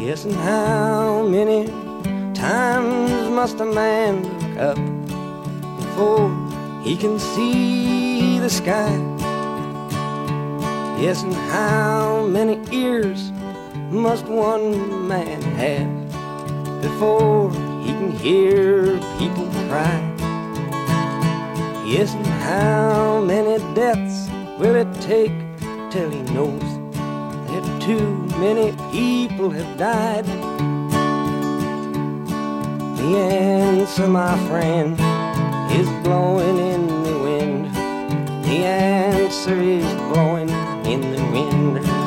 Yes, and how many times must a man look up before he can see the sky? Yes, and how many ears must one man have before he can hear people cry? Yes, and how many deaths will it take till he knows that too many people have died. The answer, my friend, is blowing in the wind. The answer is blowing in the wind.